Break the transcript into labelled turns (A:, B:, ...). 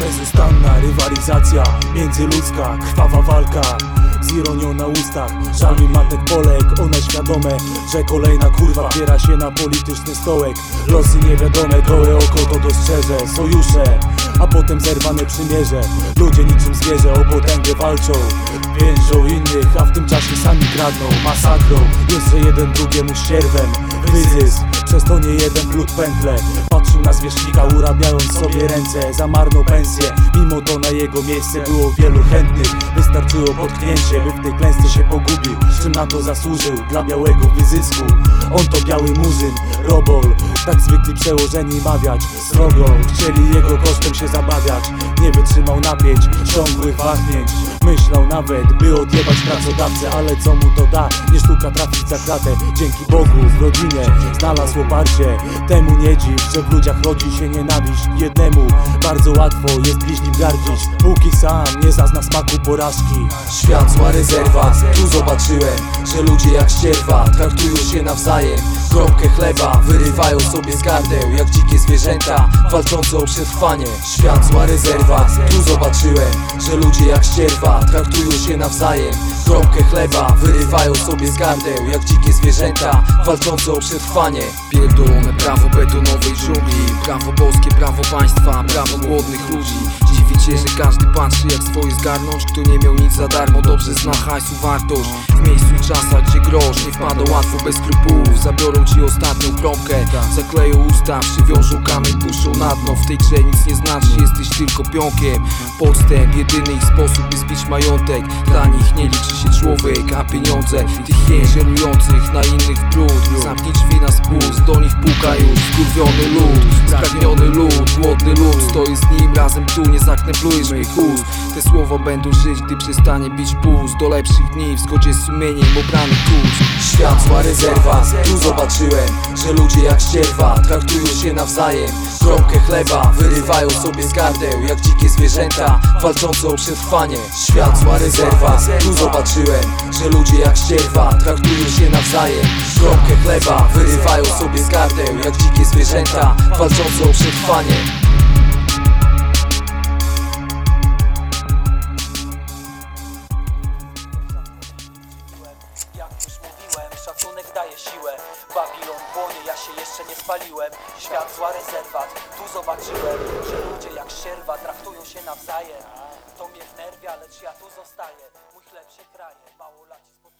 A: Bezustanna rywalizacja międzyludzka, krwawa walka. Z ironią na ustach Żami matek Polek, one świadome Że kolejna kurwa biera się na polityczny stołek. Losy niewiadome, gołe oko to dostrzeże. Sojusze, a potem zerwane przymierze. Ludzie niczym zwierzę o potęgę walczą. Więżą innych, a w tym czasie sami kradną. Masakrą, jeszcze jeden drugiemu ścierwem Wyzysk przez to nie jeden blut pętle. Patrzył na zwierzchnika, urabiając sobie ręce Za marną pensję, mimo to na jego miejsce było wielu chętnych. Wystarczyło potknięcie, by w tej klęsce się pogubił. Czym na to zasłużył, dla białego wyzysku. On to biały murzyn, robol. Tak zwykli przełożeni mawiać Srogo, chcieli jego kosztem się zabawiać. Nie wytrzymał napięć, ciągłych wahnięć. Myślał nawet, by odjebać pracodawcę Ale co mu to da, nie sztuka trafić za kratę. Dzięki Bogu w rodzinie znalazł oparcie Temu nie dziw, że w ludziach rodzi się nienawiść. Jednemu bardzo łatwo jest bliźnim gardzić. Póki sam nie zazna smaku porażki.
B: Świat zła rezerwa, tu zobaczyłem Że ludzie jak ścierwa traktują się nawzajem Kromkę chleba wyrywają sobie z gardeł Jak dzikie zwierzęta walczące o przetrwanie. Świat zła rezerwa, tu zobaczyłem Że ludzie jak ścierwa traktują się nawzajem. Kromkę chleba wyrywają sobie z gardeł Jak dzikie zwierzęta walczące o przetrwanie.
C: Pierdolone prawo betonowej dżungli Prawo boskie, prawo państwa, prawo głodnych ludzi Cię, że każdy patrzy jak swoje zgarnąć. Kto nie miał nic za darmo, dobrze zna hajsu wartość. W miejscu i czasach, gdzie grosz nie wpada łatwo bez skrupułów. Zabiorą ci ostatnią kromkę, zakleją usta Przywiążą kamień, puszczą na dno. W tej grze nic nie znaczy, jesteś tylko pionkiem Podstęp, jedyny ich sposób by zbić majątek. Dla nich nie liczy się człowiek, a pieniądze. Tych jeżerujących na innych brud. Zamknij drzwi na spust, do nich puka już Skurwiony lud, spragniony lud Głodny lud, stoi z nim razem tu Nie zakneplujesz mych ust. Te słowa będą żyć, gdy przestanie bić puls Do lepszych dni w zgodzie z sumieniem obrany kurs
B: Świat zła rezerwa, tu zobaczyłem Że ludzie jak ścierwa traktują się nawzajem. Kromkę chleba wyrywają sobie z gardeł Jak dzikie zwierzęta walczące o przetrwanie Świat zła rezerwa, tu zobaczyłem Że ludzie jak ścierwa traktują się nawzajem. Kromkę chleba wyrywają sobie z gardeł Jak dzikie zwierzęta walczące o przetrwanie
D: Jak już mówiłem, szacunek daje siłę. Babilon płonie, ja się jeszcze nie spaliłem. Świat zła rezerwat, tu zobaczyłem Że ludzie sierwa traktują się nawzajem. To mnie wnerwia, lecz ja tu zostaję. Mój chleb się kraje, mało laci spod